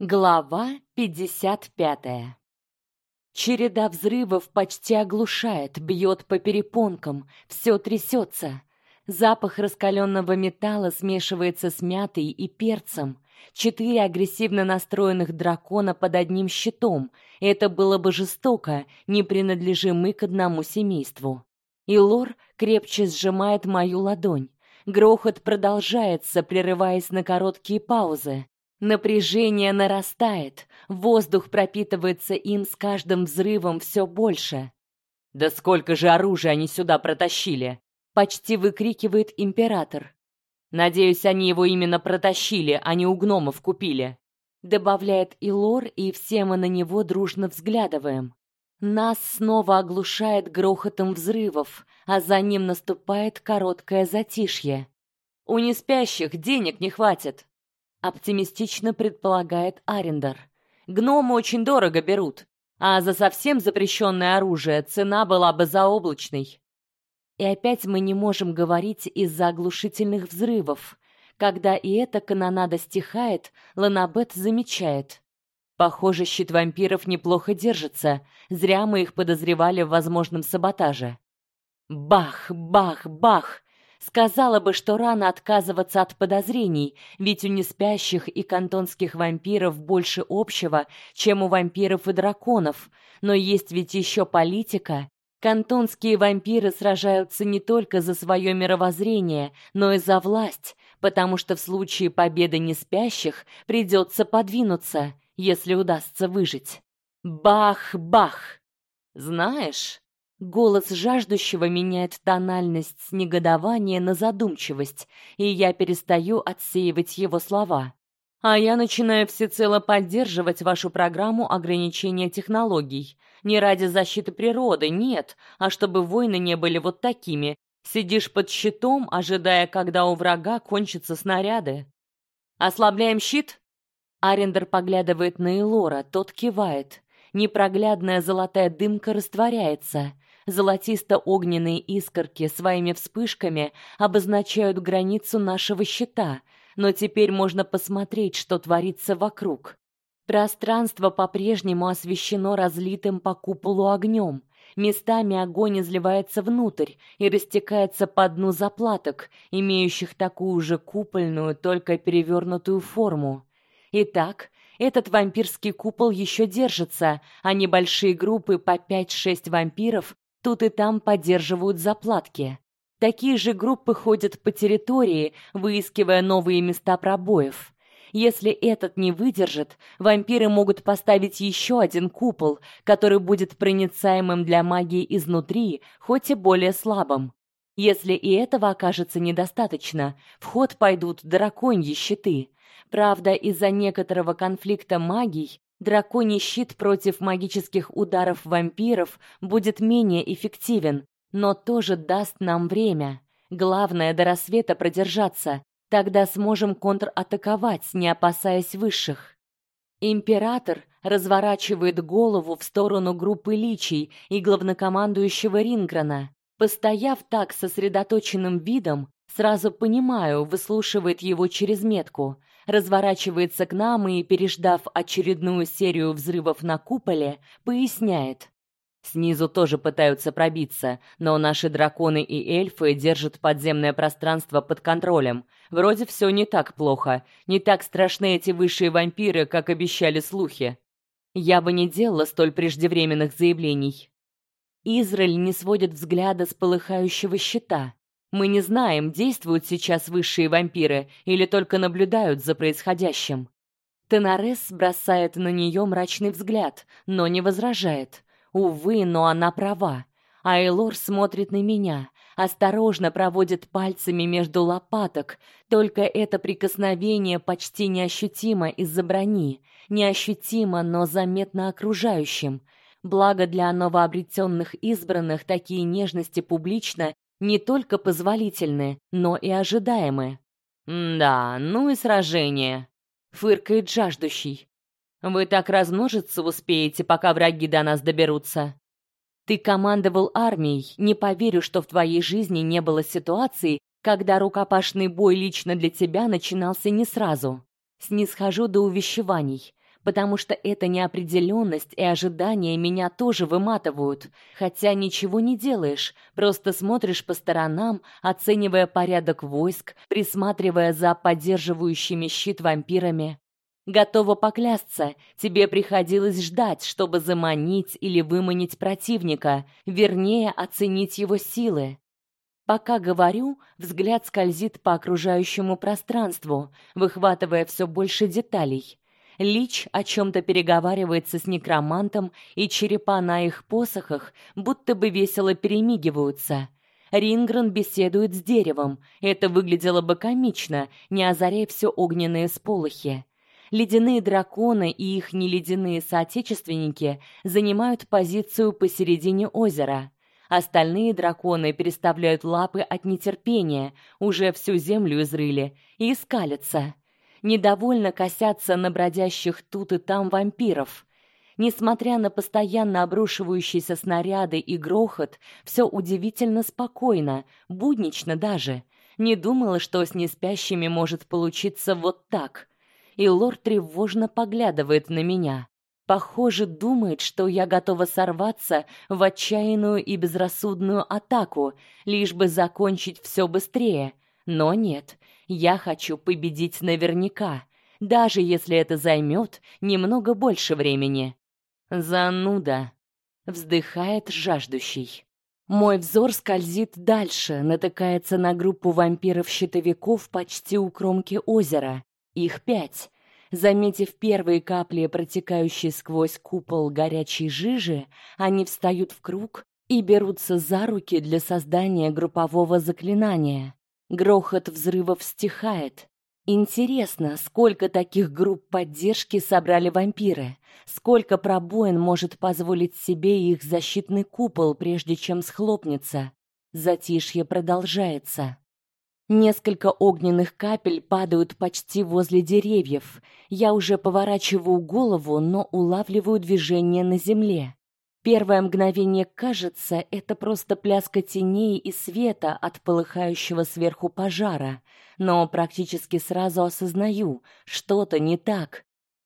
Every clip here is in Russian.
Глава 55. Череда взрывов почти оглушает, бьет по перепонкам, все трясется. Запах раскаленного металла смешивается с мятой и перцем. Четыре агрессивно настроенных дракона под одним щитом. Это было бы жестоко, не принадлежим мы к одному семейству. И Лор крепче сжимает мою ладонь. Грохот продолжается, прерываясь на короткие паузы. Напряжение нарастает, воздух пропитывается им с каждым взрывом все больше. Да сколько же оружия они сюда протащили? почти выкрикивает император. Надеюсь, они его именно протащили, а не у гномов купили, добавляет Илор, и все мы на него дружно взглядываем. Нас снова оглушает грохотом взрывов, а за ним наступает короткое затишье. У неспящих денег не хватит, оптимистично предполагает Арендер. Гномы очень дорого берут, а за совсем запрещенное оружие цена была бы заоблачной. И опять мы не можем говорить из-за оглушительных взрывов. Когда и эта канонада стихает, Ланабет замечает: Похоже, щит вампиров неплохо держится. Зря мы их подозревали в возможном саботаже. Бах, бах, бах. Сказала бы, что рано отказываться от подозрений, ведь у неспящих и кантонских вампиров больше общего, чем у вампиров и драконов. Но есть ведь еще политика. Кантонские вампиры сражаются не только за свое мировоззрение, но и за власть, потому что в случае победы неспящих придется подвинуться, если удастся выжить. Бах-бах. Знаешь, Голос жаждущего меняет тональность с негодования на задумчивость, и я перестаю отсеивать его слова. А я начинаю всецело поддерживать вашу программу ограничения технологий. Не ради защиты природы, нет, а чтобы войны не были вот такими. Сидишь под щитом, ожидая, когда у врага кончатся снаряды. Ослабляем щит? Арендер поглядывает на Элора, тот кивает. Непроглядная золотая дымка растворяется. Золотисто-огненные искорки своими вспышками обозначают границу нашего щита, но теперь можно посмотреть, что творится вокруг. Пространство по-прежнему освещено разлитым по куполу огнем. Местами огонь изливается внутрь и растекается по дну заплаток, имеющих такую же купольную, только перевернутую форму. Итак, этот вампирский купол еще держится, а небольшие группы по 5-6 вампиров Тут и там поддерживают заплатки. Такие же группы ходят по территории, выискивая новые места пробоев. Если этот не выдержит, вампиры могут поставить еще один купол, который будет проницаемым для магии изнутри, хоть и более слабым. Если и этого окажется недостаточно, в ход пойдут драконьи щиты. Правда, из-за некоторого конфликта магий Драконий щит против магических ударов вампиров будет менее эффективен, но тоже даст нам время. Главное до рассвета продержаться, тогда сможем контратаковать, не опасаясь высших. Император разворачивает голову в сторону группы личий и главнокомандующего Ринграна. Постояв так сосредоточенным видом, сразу понимаю, выслушивает его через метку разворачивается к нам и, переждав очередную серию взрывов на куполе, поясняет: Снизу тоже пытаются пробиться, но наши драконы и эльфы держат подземное пространство под контролем. Вроде все не так плохо, не так страшны эти высшие вампиры, как обещали слухи. Я бы не делала столь преждевременных заявлений. Израиль не сводит взгляда с полыхающего щита. Мы не знаем, действуют сейчас высшие вампиры или только наблюдают за происходящим. Тенарес бросает на нее мрачный взгляд, но не возражает. Увы, но она права. Айлор смотрит на меня, осторожно проводит пальцами между лопаток. Только это прикосновение почти неощутимо из-за брони, неощутимо, но заметно окружающим. Благо для новообретенных избранных такие нежности публично не только позволительны, но и ожидаемы. Да, ну и сражение, фыркает жаждущий. Вы так размножиться успеете, пока враги до нас доберутся. Ты командовал армией, не поверю, что в твоей жизни не было ситуации, когда рукопашный бой лично для тебя начинался не сразу. Снисхожу до увещеваний. Потому что эта неопределенность и ожидания меня тоже выматывают. Хотя ничего не делаешь, просто смотришь по сторонам, оценивая порядок войск, присматривая за поддерживающими щит вампирами. Готова поклясться, тебе приходилось ждать, чтобы заманить или выманить противника, вернее, оценить его силы. Пока говорю, взгляд скользит по окружающему пространству, выхватывая все больше деталей. Лич о чем то переговаривается с некромантом, и черепа на их посохах будто бы весело перемигиваются. Рингрен беседует с деревом. Это выглядело бы комично, не озаряя все огненные сполохи. Ледяные драконы и их неледяные соотечественники занимают позицию посередине озера. Остальные драконы переставляют лапы от нетерпения, уже всю землю изрыли, и скалятся. Недовольно косятся на бродящих тут и там вампиров. Несмотря на постоянно обрушивающиеся снаряды и грохот, все удивительно спокойно, буднично даже. Не думала, что с неспящими может получиться вот так и лорд тревожно поглядывает на меня. Похоже, думает, что я готова сорваться в отчаянную и безрассудную атаку, лишь бы закончить все быстрее. Но нет, я хочу победить наверняка, даже если это займет немного больше времени. Зануда, вздыхает жаждущий. Мой взор скользит дальше, натыкается на группу вампиров-щитовиков почти у кромки озера. Их пять. Заметив первые капли, протекающие сквозь купол горячей жижи, они встают в круг и берутся за руки для создания группового заклинания. Грохот взрывов стихает. Интересно, сколько таких групп поддержки собрали вампиры? Сколько пробоин может позволить себе их защитный купол, прежде чем схлопнется? Затишье продолжается. Несколько огненных капель падают почти возле деревьев. Я уже поворачиваю голову, но улавливаю движение на земле. Первое мгновение кажется, это просто пляска теней и света от полыхающего сверху пожара, но практически сразу осознаю, что-то не так.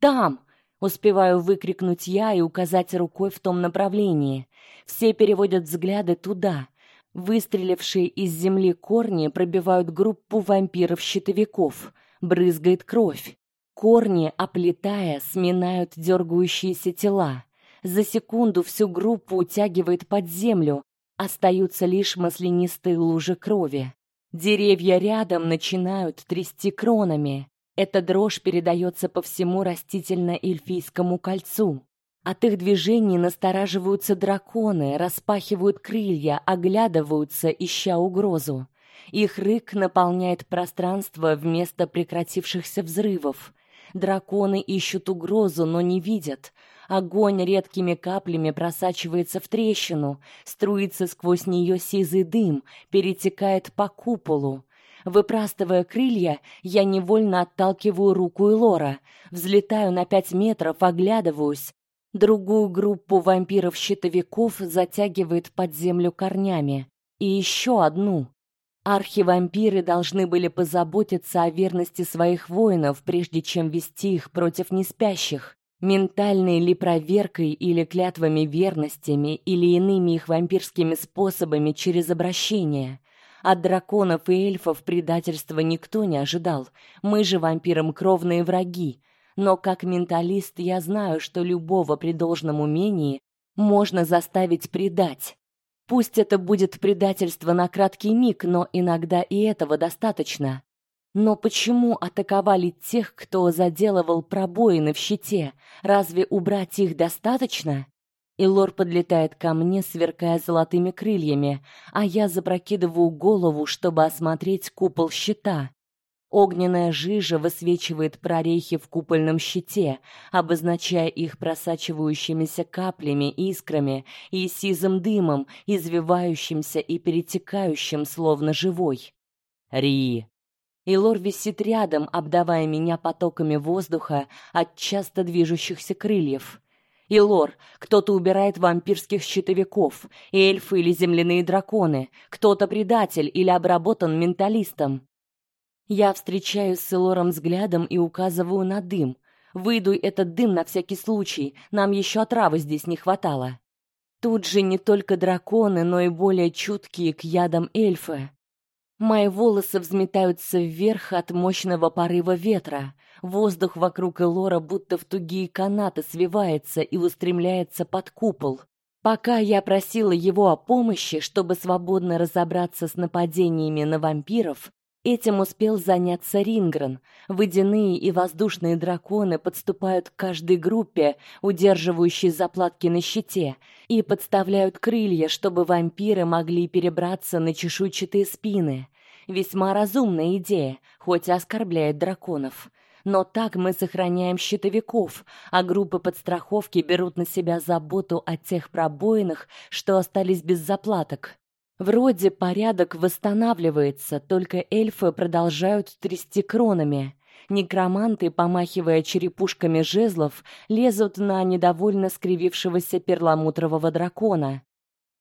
Там, успеваю выкрикнуть я и указать рукой в том направлении. Все переводят взгляды туда. Выстрелившие из земли корни пробивают группу вампиров-щитовиков. Брызгает кровь. Корни, оплетая, сминают дергающиеся тела. За секунду всю группу утягивает под землю. Остаются лишь маслянистые лужи крови. Деревья рядом начинают трясти кронами. Эта дрожь передается по всему растительно-эльфийскому кольцу. От их движений настораживаются драконы, распахивают крылья, оглядываются, ища угрозу. Их рык наполняет пространство вместо прекратившихся взрывов. Драконы ищут угрозу, но не видят. Огонь редкими каплями просачивается в трещину, струится сквозь нее сизый дым, перетекает по куполу. Выпрастывая крылья, я невольно отталкиваю руку Лора, взлетаю на пять метров, оглядываюсь. Другую группу вампиров-щитовиков затягивает под землю корнями. И еще одну. Архивампиры должны были позаботиться о верности своих воинов, прежде чем вести их против неспящих. Ментальной ли проверкой или клятвами верностями или иными их вампирскими способами через обращение. От драконов и эльфов предательства никто не ожидал. Мы же вампирам кровные враги но как менталист я знаю, что любого при должном умении можно заставить предать. Пусть это будет предательство на краткий миг, но иногда и этого достаточно. Но почему атаковали тех, кто заделывал пробоины в щите? Разве убрать их достаточно? И лор подлетает ко мне, сверкая золотыми крыльями, а я запрокидываю голову, чтобы осмотреть купол щита. Огненная жижа высвечивает прорехи в купольном щите, обозначая их просачивающимися каплями, искрами и сизым дымом, извивающимся и перетекающим словно живой. Ри. Илор висит рядом, обдавая меня потоками воздуха от часто движущихся крыльев. Илор, кто-то убирает вампирских щитовиков, эльфы или земляные драконы, кто-то предатель или обработан менталистом. Я встречаюсь с Элором взглядом и указываю на дым. Выдуй этот дым на всякий случай, нам еще отравы здесь не хватало. Тут же не только драконы, но и более чуткие к ядам эльфы. Мои волосы взметаются вверх от мощного порыва ветра. Воздух вокруг Элора будто в тугие канаты свивается и устремляется под купол. Пока я просила его о помощи, чтобы свободно разобраться с нападениями на вампиров, Этим успел заняться Рингрен. Водяные и воздушные драконы подступают к каждой группе, удерживающей заплатки на щите, и подставляют крылья, чтобы вампиры могли перебраться на чешуйчатые спины. Весьма разумная идея, хоть и оскорбляет драконов. Но так мы сохраняем щитовиков, а группы подстраховки берут на себя заботу о тех пробоинах, что остались без заплаток. Вроде порядок восстанавливается, только эльфы продолжают трясти кронами. Некроманты, помахивая черепушками жезлов, лезут на недовольно скривившегося перламутрового дракона.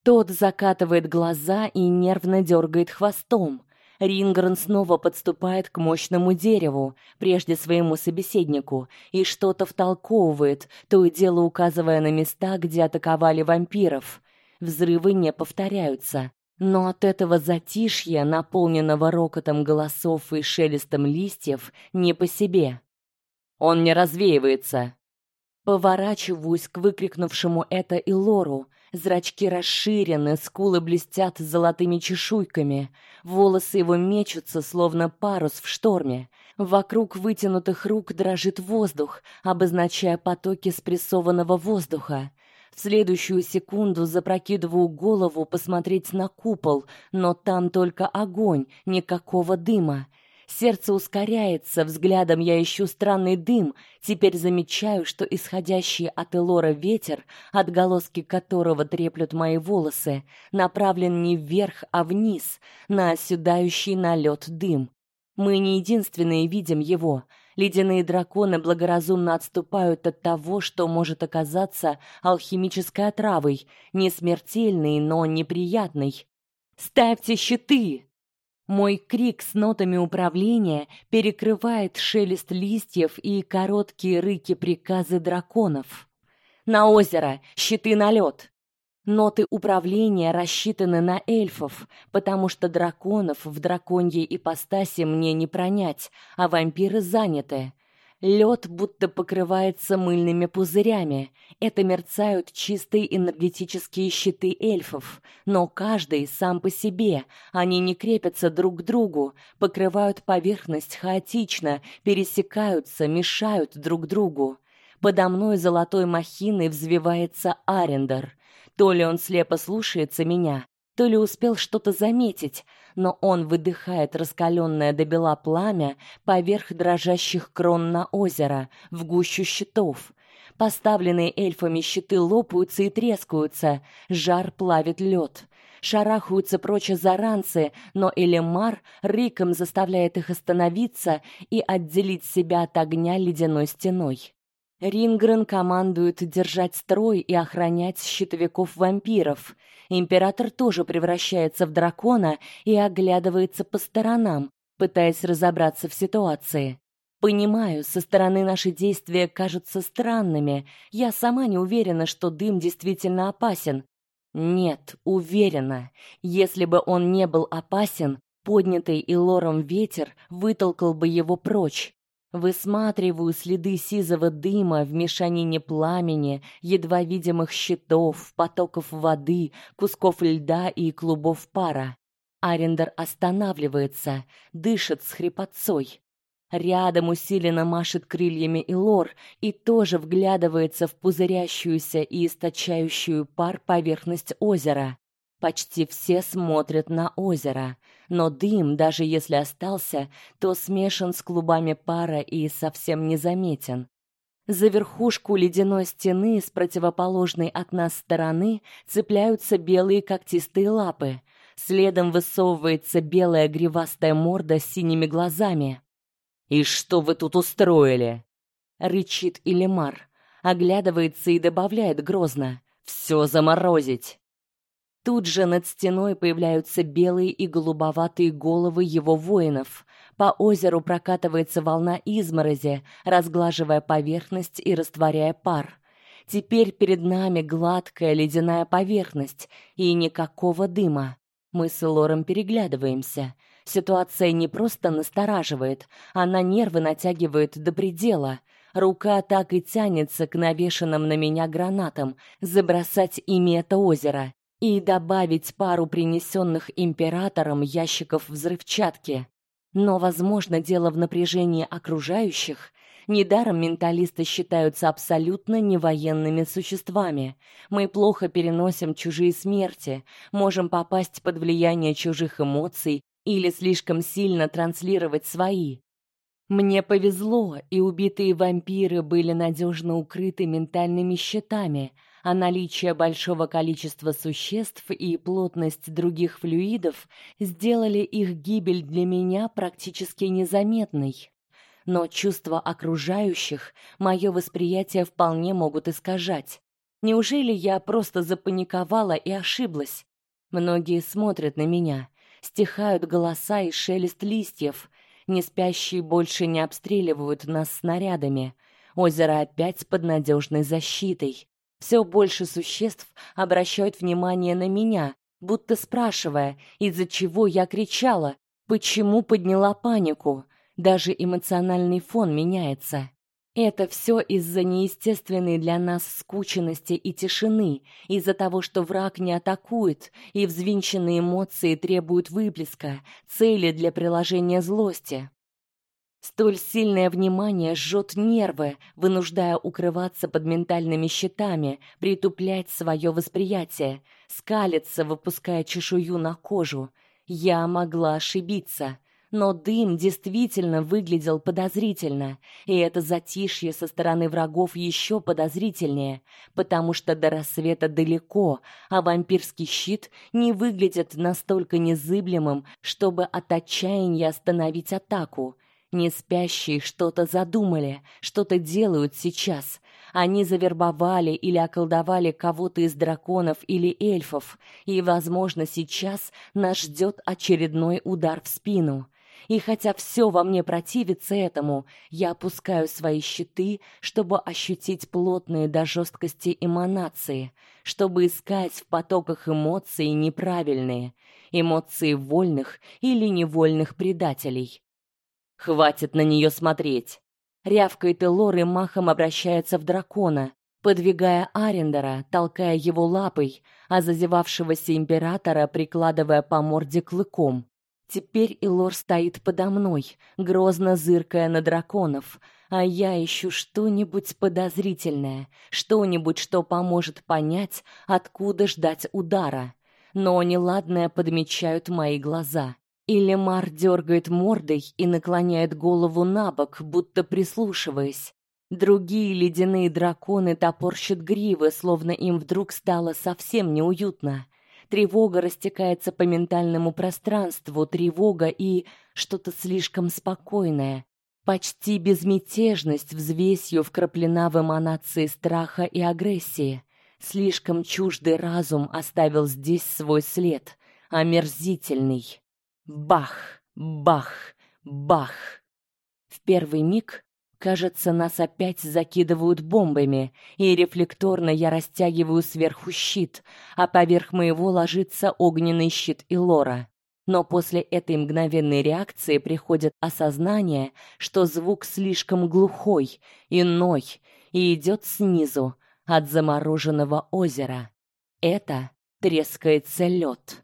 Тот закатывает глаза и нервно дергает хвостом. Рингрен снова подступает к мощному дереву, прежде своему собеседнику, и что-то втолковывает, то и дело указывая на места, где атаковали вампиров. Взрывы не повторяются. Но от этого затишья, наполненного рокотом голосов и шелестом листьев, не по себе. Он не развеивается. Поворачиваюсь к выкрикнувшему это и Лору. Зрачки расширены, скулы блестят золотыми чешуйками, волосы его мечутся, словно парус в шторме. Вокруг вытянутых рук дрожит воздух, обозначая потоки спрессованного воздуха. В следующую секунду запрокидываю голову посмотреть на купол, но там только огонь, никакого дыма. Сердце ускоряется, взглядом я ищу странный дым. Теперь замечаю, что исходящий от Элора ветер, отголоски которого треплют мои волосы, направлен не вверх, а вниз, на оседающий налет дым. Мы не единственные видим его. Ледяные драконы благоразумно отступают от того, что может оказаться алхимической отравой, не смертельной, но неприятной. Ставьте щиты. Мой крик с нотами управления перекрывает шелест листьев и короткие рыки приказы драконов. На озеро, щиты на лед. Ноты управления рассчитаны на эльфов, потому что драконов в драконьей ипостаси мне не пронять, а вампиры заняты. Лед будто покрывается мыльными пузырями. Это мерцают чистые энергетические щиты эльфов, но каждый сам по себе. Они не крепятся друг к другу, покрывают поверхность хаотично, пересекаются, мешают друг другу. Подо мной золотой махиной взвивается Арендер. То ли он слепо слушается меня, то ли успел что-то заметить, но он выдыхает раскаленное до бела пламя поверх дрожащих крон на озеро, в гущу щитов. Поставленные эльфами щиты лопаются и трескаются, жар плавит лед. Шарахаются прочь заранцы, но Элемар риком заставляет их остановиться и отделить себя от огня ледяной стеной. Рингрен командует держать строй и охранять щитовиков-вампиров. Император тоже превращается в дракона и оглядывается по сторонам, пытаясь разобраться в ситуации. Понимаю, со стороны наши действия кажутся странными. Я сама не уверена, что дым действительно опасен. Нет, уверена. Если бы он не был опасен, поднятый Илором ветер вытолкал бы его прочь. Высматриваю следы сизого дыма в мешанине пламени, едва видимых щитов, потоков воды, кусков льда и клубов пара. Арендер останавливается, дышит с хрипотцой. Рядом усиленно машет крыльями Илор и тоже вглядывается в пузырящуюся и источающую пар поверхность озера. Почти все смотрят на озеро, но дым, даже если остался, то смешан с клубами пара и совсем незаметен. За верхушку ледяной стены с противоположной от нас стороны цепляются белые когтистые лапы. Следом высовывается белая гривастая морда с синими глазами. «И что вы тут устроили?» — рычит Илимар, оглядывается и добавляет грозно. «Все заморозить!» Тут же над стеной появляются белые и голубоватые головы его воинов. По озеру прокатывается волна изморози, разглаживая поверхность и растворяя пар. Теперь перед нами гладкая ледяная поверхность и никакого дыма. Мы с Лором переглядываемся. Ситуация не просто настораживает, она нервы натягивает до предела. Рука так и тянется к навешенным на меня гранатам, забросать ими это озеро и добавить пару принесенных императором ящиков взрывчатки. Но, возможно, дело в напряжении окружающих. Недаром менталисты считаются абсолютно невоенными существами. Мы плохо переносим чужие смерти, можем попасть под влияние чужих эмоций или слишком сильно транслировать свои. Мне повезло, и убитые вампиры были надежно укрыты ментальными щитами, а наличие большого количества существ и плотность других флюидов сделали их гибель для меня практически незаметной. Но чувства окружающих мое восприятие вполне могут искажать. Неужели я просто запаниковала и ошиблась? Многие смотрят на меня, стихают голоса и шелест листьев. Неспящие больше не обстреливают нас снарядами. Озеро опять под надежной защитой. Все больше существ обращают внимание на меня, будто спрашивая, из-за чего я кричала, почему подняла панику. Даже эмоциональный фон меняется. Это все из-за неестественной для нас скученности и тишины, из-за того, что враг не атакует, и взвинченные эмоции требуют выплеска, цели для приложения злости. Столь сильное внимание жжет нервы, вынуждая укрываться под ментальными щитами, притуплять свое восприятие, скалиться, выпуская чешую на кожу. Я могла ошибиться, но дым действительно выглядел подозрительно, и это затишье со стороны врагов еще подозрительнее, потому что до рассвета далеко, а вампирский щит не выглядит настолько незыблемым, чтобы от отчаяния остановить атаку. Не спящие что-то задумали, что-то делают сейчас. Они завербовали или околдовали кого-то из драконов или эльфов, и, возможно, сейчас нас ждет очередной удар в спину. И хотя все во мне противится этому, я опускаю свои щиты, чтобы ощутить плотные до жесткости эманации, чтобы искать в потоках эмоций неправильные, эмоции вольных или невольных предателей. Хватит на нее смотреть. Рявкает Элор и махом обращается в дракона, подвигая Арендера, толкая его лапой, а зазевавшегося императора прикладывая по морде клыком. Теперь Илор стоит подо мной, грозно зыркая на драконов, а я ищу что-нибудь подозрительное, что-нибудь, что поможет понять, откуда ждать удара. Но неладное подмечают мои глаза. Или Мар дергает мордой и наклоняет голову на бок, будто прислушиваясь. Другие ледяные драконы топорщат гривы, словно им вдруг стало совсем неуютно. Тревога растекается по ментальному пространству, тревога и что-то слишком спокойное. Почти безмятежность взвесью вкраплена в эманации страха и агрессии. Слишком чуждый разум оставил здесь свой след, омерзительный. Бах, бах, бах. В первый миг, кажется, нас опять закидывают бомбами, и рефлекторно я растягиваю сверху щит, а поверх моего ложится огненный щит Илора. Но после этой мгновенной реакции приходит осознание, что звук слишком глухой, иной, и идет снизу, от замороженного озера. Это трескается лед.